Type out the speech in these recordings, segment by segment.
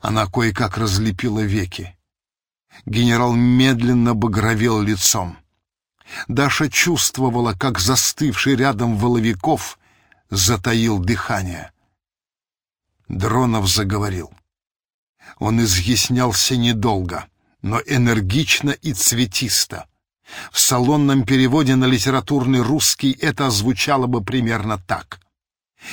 Она кое-как разлепила веки. Генерал медленно багровел лицом. Даша чувствовала, как застывший рядом Воловиков затаил дыхание. Дронов заговорил. Он изъяснялся недолго, но энергично и цветисто. В салонном переводе на литературный русский это озвучало бы примерно так.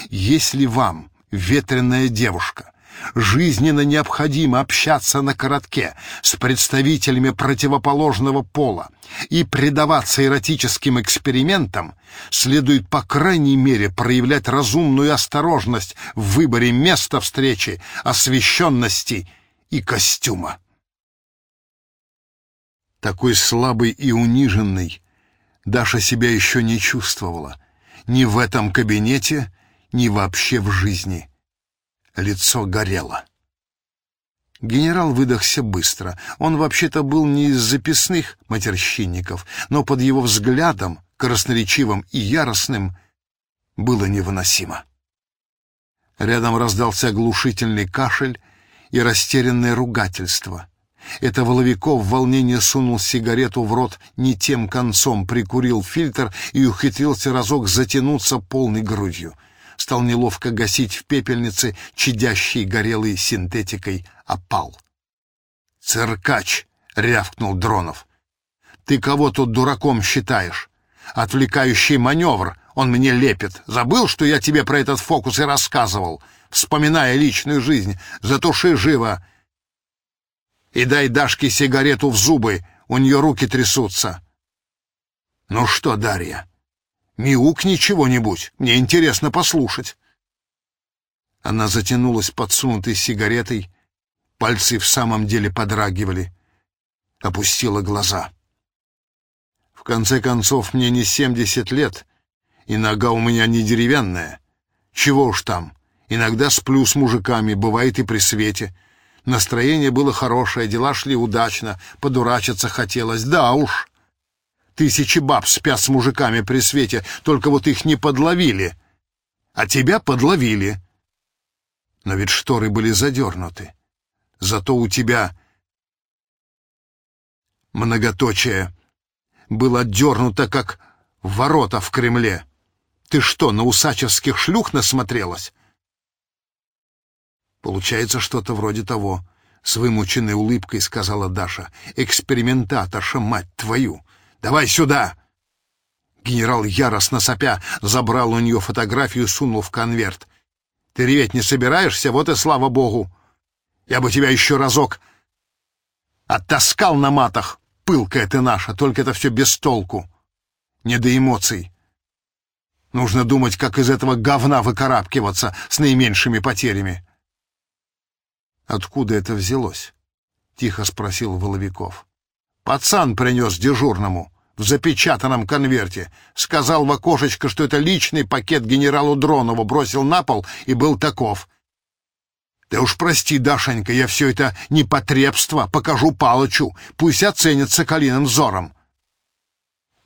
«Если вам, ветреная девушка, жизненно необходимо общаться на коротке с представителями противоположного пола и предаваться эротическим экспериментам, следует по крайней мере проявлять разумную осторожность в выборе места встречи, освещенности и костюма. Такой слабый и униженный Даша себя еще не чувствовала. Ни в этом кабинете, ни вообще в жизни. Лицо горело. Генерал выдохся быстро. Он вообще-то был не из записных матерщинников, но под его взглядом, красноречивым и яростным, было невыносимо. Рядом раздался оглушительный кашель и растерянное ругательство — это Воловиков в волнении сунул сигарету в рот не тем концом, прикурил фильтр и ухитрился разок затянуться полной грудью. Стал неловко гасить в пепельнице чадящий горелой синтетикой опал. «Циркач!» — рявкнул Дронов. «Ты кого тут дураком считаешь? Отвлекающий маневр он мне лепит. Забыл, что я тебе про этот фокус и рассказывал, вспоминая личную жизнь? Затуши живо!» и дай Дашке сигарету в зубы, у нее руки трясутся. Ну что, Дарья, мяукни чего-нибудь, мне интересно послушать. Она затянулась подсунутой сигаретой, пальцы в самом деле подрагивали, опустила глаза. В конце концов, мне не семьдесят лет, и нога у меня не деревянная. Чего уж там, иногда сплю с мужиками, бывает и при свете — Настроение было хорошее, дела шли удачно, подурачиться хотелось. Да уж, тысячи баб спят с мужиками при свете, только вот их не подловили. А тебя подловили. Но ведь шторы были задернуты. Зато у тебя многоточие было отдернуто, как ворота в Кремле. Ты что, на усачевских шлюх насмотрелась? Получается что-то вроде того. С вымученной улыбкой сказала Даша. Экспериментаторша, мать твою! Давай сюда! Генерал яростно сопя забрал у нее фотографию и сунул в конверт. Ты реветь не собираешься? Вот и слава богу! Я бы тебя еще разок оттаскал на матах. Пылкая ты наша, только это все без толку. Не до эмоций. Нужно думать, как из этого говна выкарабкиваться с наименьшими потерями. «Откуда это взялось?» — тихо спросил Воловиков. «Пацан принес дежурному в запечатанном конверте. Сказал в окошечко, что это личный пакет генералу Дронову, бросил на пол и был таков. Ты уж прости, Дашенька, я все это непотребство покажу Палычу, пусть оценит соколиным взором».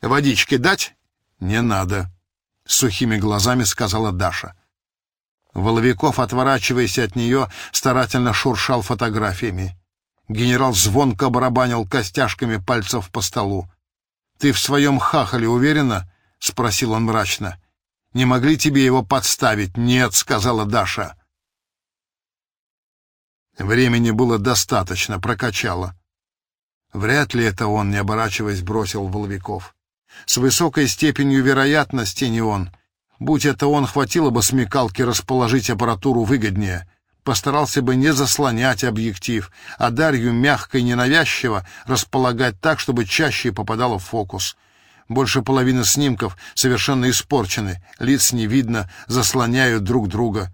«Водички дать?» «Не надо», — сухими глазами сказала Даша. Воловиков, отворачиваясь от нее, старательно шуршал фотографиями. Генерал звонко барабанил костяшками пальцев по столу. «Ты в своем хахале уверена?» — спросил он мрачно. «Не могли тебе его подставить?» «Нет», — сказала Даша. Времени было достаточно, прокачало. Вряд ли это он, не оборачиваясь, бросил Воловиков. С высокой степенью вероятности не он. Будь это он, хватило бы смекалки расположить аппаратуру выгоднее. Постарался бы не заслонять объектив, а Дарью мягко и ненавязчиво располагать так, чтобы чаще попадало в фокус. Больше половины снимков совершенно испорчены, лиц не видно, заслоняют друг друга.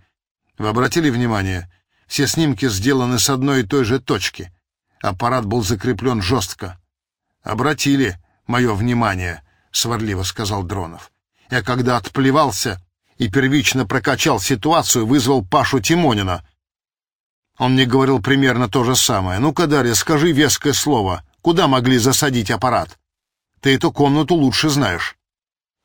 Вы обратили внимание? Все снимки сделаны с одной и той же точки. Аппарат был закреплен жестко. «Обратили мое внимание», — сварливо сказал Дронов. Я когда отплевался и первично прокачал ситуацию, вызвал Пашу Тимонина. Он мне говорил примерно то же самое. «Ну-ка, Дарья, скажи веское слово. Куда могли засадить аппарат? Ты эту комнату лучше знаешь».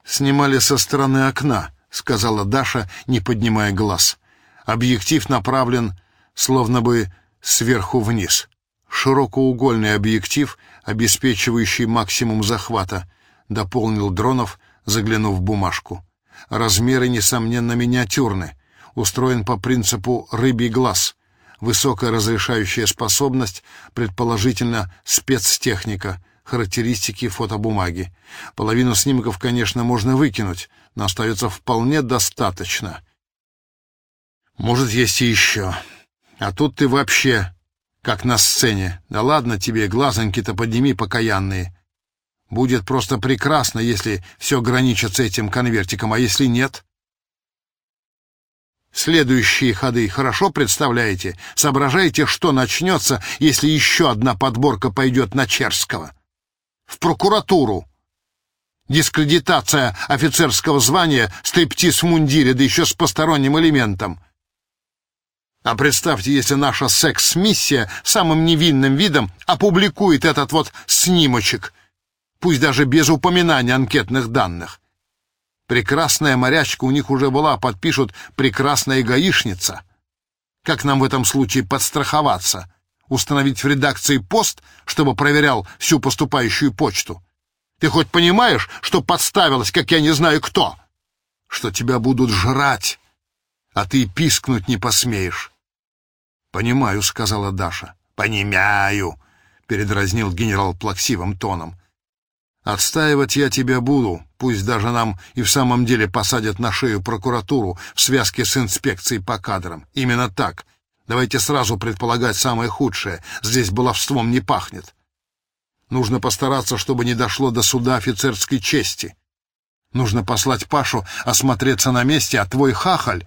«Снимали со стороны окна», — сказала Даша, не поднимая глаз. «Объектив направлен, словно бы сверху вниз. Широкоугольный объектив, обеспечивающий максимум захвата, дополнил Дронов, заглянув в бумажку. Размеры, несомненно, миниатюрны. Устроен по принципу «рыбий глаз». Высокая разрешающая способность, предположительно, спецтехника, характеристики фотобумаги. Половину снимков, конечно, можно выкинуть, но остается вполне достаточно. Может, есть и еще. А тут ты вообще как на сцене. Да ладно тебе, глазоньки-то подними покаянные. Будет просто прекрасно, если все граничит с этим конвертиком, а если нет? Следующие ходы хорошо представляете? Соображаете, что начнется, если еще одна подборка пойдет на Черского? В прокуратуру. Дискредитация офицерского звания, стриптиз в мундире, да еще с посторонним элементом. А представьте, если наша секс-миссия самым невинным видом опубликует этот вот снимочек, пусть даже без упоминания анкетных данных. Прекрасная морячка у них уже была, подпишут «прекрасная гаишница». Как нам в этом случае подстраховаться? Установить в редакции пост, чтобы проверял всю поступающую почту? Ты хоть понимаешь, что подставилась, как я не знаю кто? Что тебя будут жрать, а ты пискнуть не посмеешь. «Понимаю», — сказала Даша. «Понимаю», — передразнил генерал плаксивым тоном. «Отстаивать я тебя буду, пусть даже нам и в самом деле посадят на шею прокуратуру в связке с инспекцией по кадрам. Именно так. Давайте сразу предполагать самое худшее. Здесь баловством не пахнет. Нужно постараться, чтобы не дошло до суда офицерской чести. Нужно послать Пашу осмотреться на месте, а твой хахаль